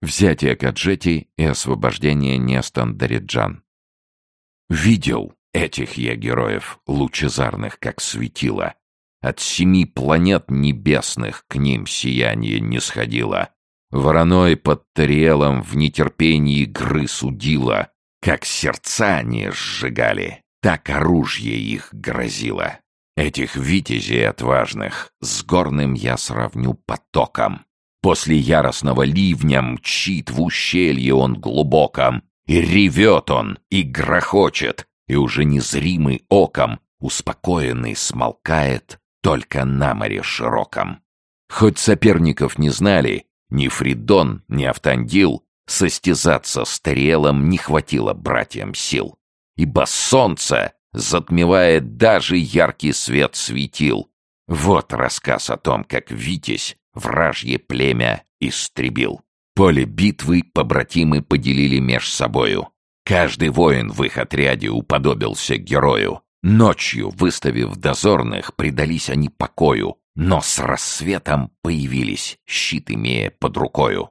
Взятие Каджети и освобождение Нестандариджан. Видел этих я героев, лучезарных, как светило. От семи планет небесных к ним сияние не сходило. Вороной под Тариэлом в нетерпении грыз удила. Как сердца они сжигали, так оружие их грозило. Этих витязей отважных с горным я сравню потоком. После яростного ливня мчит в ущелье он глубоком, и ревет он, и грохочет, и уже незримый оком, успокоенный, смолкает только на море широком. Хоть соперников не знали, ни Фридон, ни Автандил, состязаться с Тариэлом не хватило братьям сил, ибо солнце затмевает даже яркий свет светил. Вот рассказ о том, как Витязь вражье племя истребил. Поле битвы побратимы поделили меж собою. Каждый воин в их отряде уподобился герою. Ночью, выставив дозорных, предались они покою, но с рассветом появились, щит имея под рукою.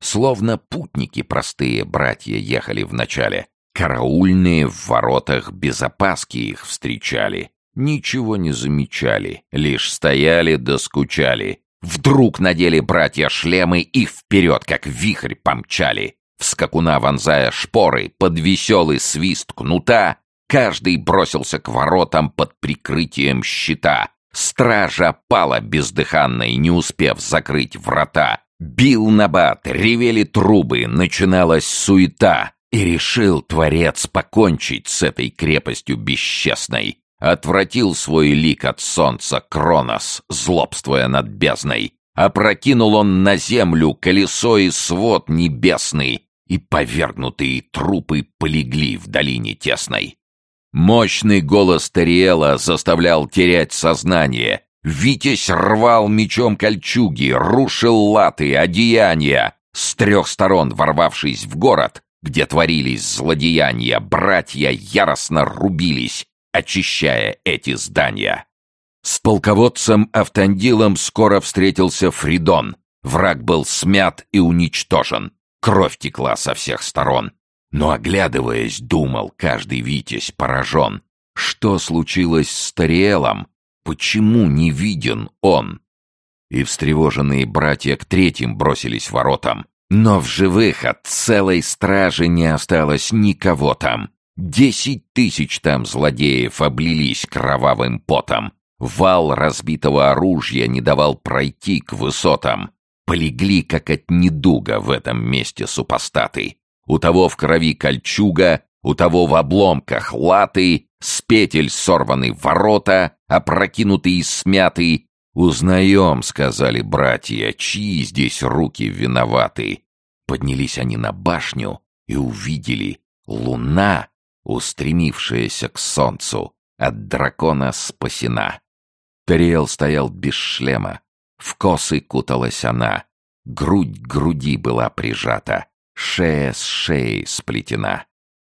Словно путники простые братья ехали вначале. Караульные в воротах без опаски их встречали. Ничего не замечали, лишь стояли да скучали. Вдруг надели братья шлемы и вперед, как вихрь, помчали. В скакуна вонзая шпоры, под веселый свист кнута, каждый бросился к воротам под прикрытием щита. Стража пала бездыханной, не успев закрыть врата. Бил набат, ревели трубы, начиналась суета. И решил Творец покончить с этой крепостью бесчестной. Отвратил свой лик от солнца Кронос, злобствуя над бездной. Опрокинул он на землю колесо и свод небесный, и повергнутые трупы полегли в долине тесной. Мощный голос Тариэла заставлял терять сознание. Витязь рвал мечом кольчуги, рушил латы, одеяния. С трех сторон, ворвавшись в город, где творились злодеяния, братья яростно рубились, очищая эти здания. С полководцем Автандилом скоро встретился Фридон. Враг был смят и уничтожен. Кровь текла со всех сторон. Но, оглядываясь, думал каждый Витязь поражен. Что случилось с Тариэлом? Почему не виден он? И встревоженные братья к третьим бросились воротам. Но в живых от целой стражи не осталось никого там. Десять тысяч там злодеев облились кровавым потом. Вал разбитого оружия не давал пройти к высотам. Полегли, как от недуга в этом месте супостаты. У того в крови кольчуга, у того в обломках латы, с петель сорваны ворота, опрокинутый и смятый. «Узнаем», — сказали братья, — «чьи здесь руки виноваты?» Поднялись они на башню и увидели луна устремившаяся к солнцу, от дракона спасена. Тариэл стоял без шлема, в косы куталась она, грудь к груди была прижата, шея с шеей сплетена.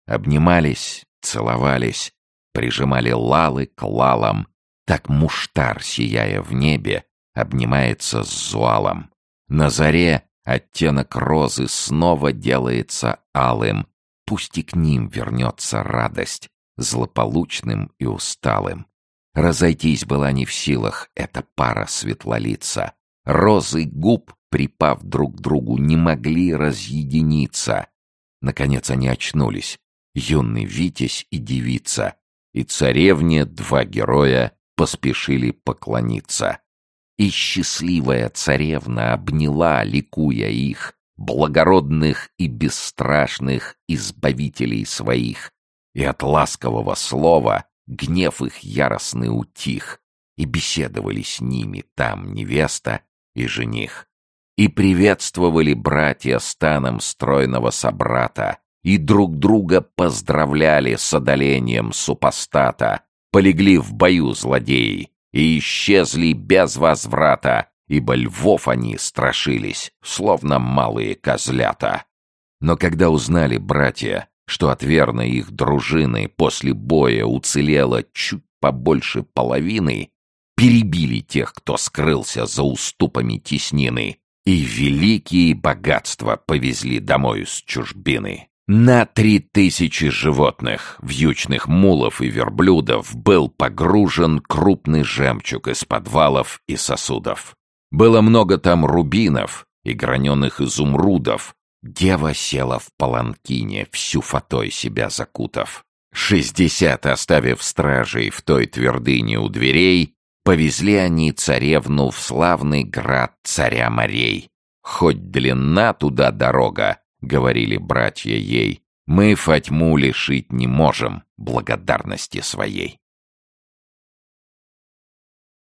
Обнимались, целовались, прижимали лалы к лалам, так муштар, сияя в небе, обнимается с зуалом. На заре оттенок розы снова делается алым, Пусть и к ним вернется радость, злополучным и усталым. Разойтись была не в силах эта пара светлолица. Розы губ, припав друг к другу, не могли разъединиться. Наконец они очнулись. Юный Витязь и девица. И царевне два героя поспешили поклониться. И счастливая царевна обняла, ликуя их, благородных и бесстрашных избавителей своих, и от ласкового слова гнев их яростный утих, и беседовали с ними там невеста и жених. И приветствовали братья станом стройного собрата, и друг друга поздравляли с одолением супостата, полегли в бою злодеи и исчезли без возврата, ибо львов они страшились, словно малые козлята. Но когда узнали братья, что от верной их дружины после боя уцелело чуть побольше половины, перебили тех, кто скрылся за уступами теснины, И великие богатства повезли домой с чужбины. На три тысячи животных, вьючных мулов и верблюдов был погружен крупный жемчуг из подвалов и сосудов. Было много там рубинов и граненых изумрудов. Дева села в паланкине, всю фатой себя закутав. Шестьдесят оставив стражей в той твердыне у дверей, повезли они царевну в славный град царя морей. Хоть длинна туда дорога, — говорили братья ей, — мы Фатьму лишить не можем благодарности своей.